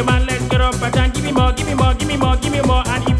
you man, let's get up and give me more, give me more, give me more, give me more. And if